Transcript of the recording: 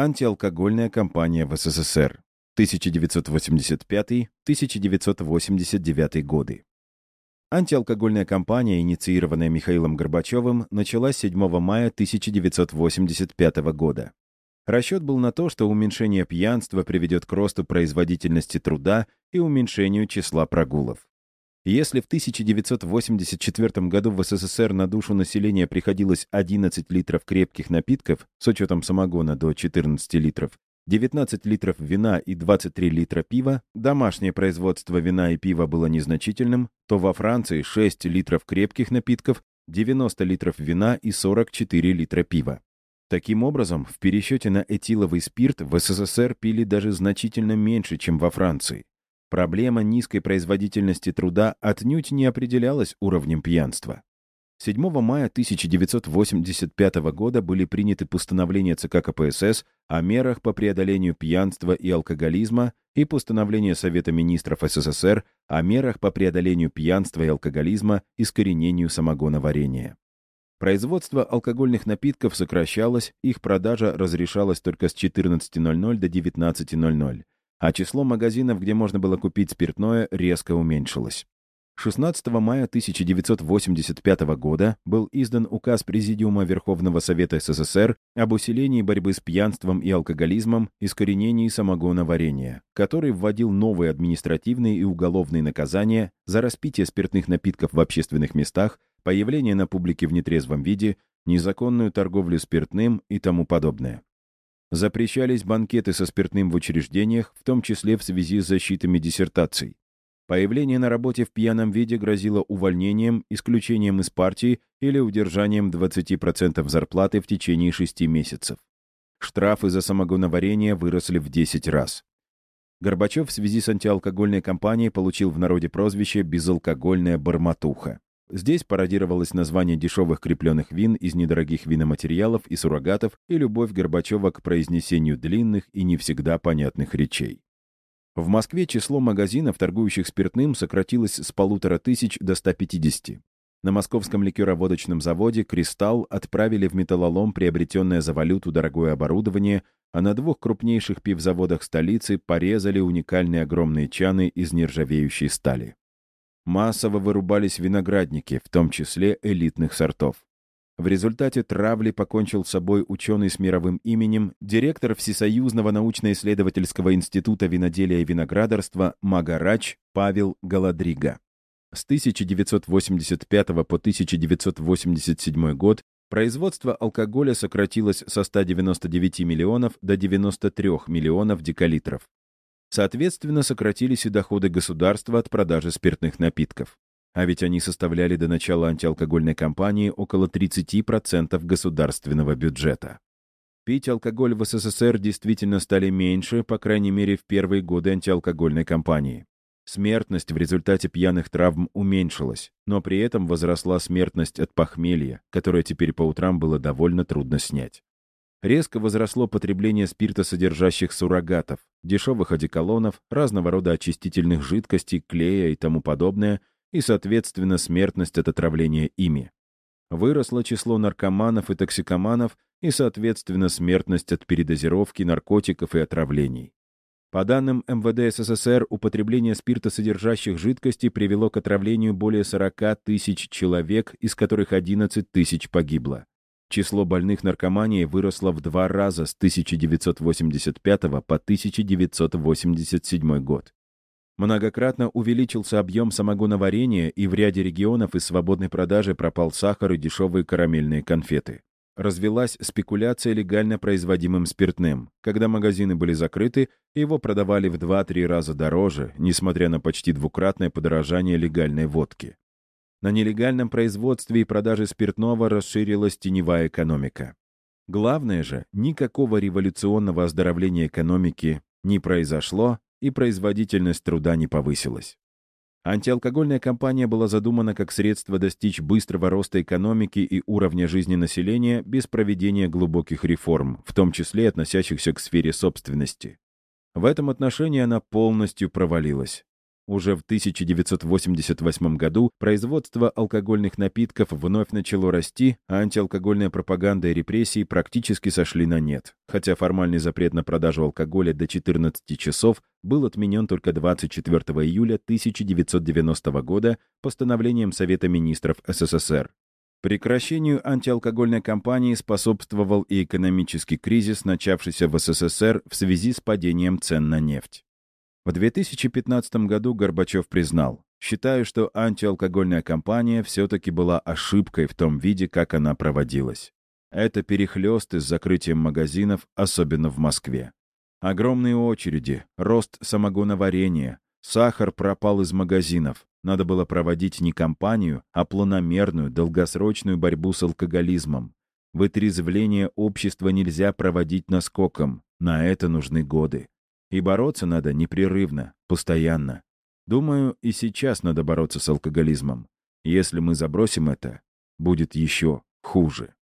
Антиалкогольная кампания в СССР. 1985-1989 годы. Антиалкогольная кампания, инициированная Михаилом Горбачевым, началась 7 мая 1985 года. Расчет был на то, что уменьшение пьянства приведет к росту производительности труда и уменьшению числа прогулов. Если в 1984 году в СССР на душу населения приходилось 11 литров крепких напитков, с учетом самогона до 14 литров, 19 литров вина и 23 литра пива, домашнее производство вина и пива было незначительным, то во Франции 6 литров крепких напитков, 90 литров вина и 44 литра пива. Таким образом, в пересчете на этиловый спирт в СССР пили даже значительно меньше, чем во Франции. Проблема низкой производительности труда отнюдь не определялась уровнем пьянства. 7 мая 1985 года были приняты постановления ЦК КПСС о мерах по преодолению пьянства и алкоголизма и постановление Совета министров СССР о мерах по преодолению пьянства и алкоголизма и искоренению самогоноварения. Производство алкогольных напитков сокращалось, их продажа разрешалась только с 14.00 до 19.00, а число магазинов, где можно было купить спиртное, резко уменьшилось. 16 мая 1985 года был издан указ Президиума Верховного Совета СССР об усилении борьбы с пьянством и алкоголизмом, искоренении самогоноварения, который вводил новые административные и уголовные наказания за распитие спиртных напитков в общественных местах, появление на публике в нетрезвом виде, незаконную торговлю спиртным и тому подобное. Запрещались банкеты со спиртным в учреждениях, в том числе в связи с защитами диссертаций. Появление на работе в пьяном виде грозило увольнением, исключением из партии или удержанием 20% зарплаты в течение 6 месяцев. Штрафы за самогоноварение выросли в 10 раз. Горбачев в связи с антиалкогольной кампанией получил в народе прозвище «безалкогольная барматуха». Здесь пародировалось название дешевых крепленных вин из недорогих виноматериалов и суррогатов и любовь Горбачева к произнесению длинных и не всегда понятных речей. В Москве число магазинов, торгующих спиртным, сократилось с полутора тысяч до 150. На московском ликероводочном заводе «Кристалл» отправили в металлолом приобретенное за валюту дорогое оборудование, а на двух крупнейших пивзаводах столицы порезали уникальные огромные чаны из нержавеющей стали. Массово вырубались виноградники, в том числе элитных сортов. В результате травли покончил с собой ученый с мировым именем, директор Всесоюзного научно-исследовательского института виноделия и виноградарства Магарач Павел Галадрига. С 1985 по 1987 год производство алкоголя сократилось со 199 миллионов до 93 миллионов декалитров. Соответственно, сократились и доходы государства от продажи спиртных напитков. А ведь они составляли до начала антиалкогольной кампании около 30% государственного бюджета. Пить алкоголь в СССР действительно стали меньше, по крайней мере, в первые годы антиалкогольной кампании. Смертность в результате пьяных травм уменьшилась, но при этом возросла смертность от похмелья, которое теперь по утрам было довольно трудно снять. Резко возросло потребление спиртосодержащих суррогатов, дешевых одеколонов, разного рода очистительных жидкостей, клея и тому подобное, и, соответственно, смертность от отравления ими. Выросло число наркоманов и токсикоманов и, соответственно, смертность от передозировки, наркотиков и отравлений. По данным МВД СССР, употребление спиртосодержащих жидкостей привело к отравлению более 40 тысяч человек, из которых 11 тысяч погибло. Число больных наркоманией выросло в два раза с 1985 по 1987 год. Многократно увеличился объем самогоноварения, и в ряде регионов из свободной продажи пропал сахар и дешевые карамельные конфеты. Развелась спекуляция легально производимым спиртным. Когда магазины были закрыты, его продавали в 2-3 раза дороже, несмотря на почти двукратное подорожание легальной водки. На нелегальном производстве и продаже спиртного расширилась теневая экономика. Главное же, никакого революционного оздоровления экономики не произошло, и производительность труда не повысилась. Антиалкогольная кампания была задумана как средство достичь быстрого роста экономики и уровня жизни населения без проведения глубоких реформ, в том числе относящихся к сфере собственности. В этом отношении она полностью провалилась. Уже в 1988 году производство алкогольных напитков вновь начало расти, а антиалкогольная пропаганда и репрессии практически сошли на нет. Хотя формальный запрет на продажу алкоголя до 14 часов был отменен только 24 июля 1990 года постановлением Совета министров СССР. Прекращению антиалкогольной кампании способствовал и экономический кризис, начавшийся в СССР в связи с падением цен на нефть. В 2015 году Горбачев признал, «Считаю, что антиалкогольная кампания все-таки была ошибкой в том виде, как она проводилась. Это перехлесты с закрытием магазинов, особенно в Москве. Огромные очереди, рост самогоноварения, сахар пропал из магазинов. Надо было проводить не кампанию, а планомерную, долгосрочную борьбу с алкоголизмом. Вытрезвление общества нельзя проводить наскоком. На это нужны годы. И бороться надо непрерывно, постоянно. Думаю, и сейчас надо бороться с алкоголизмом. Если мы забросим это, будет еще хуже.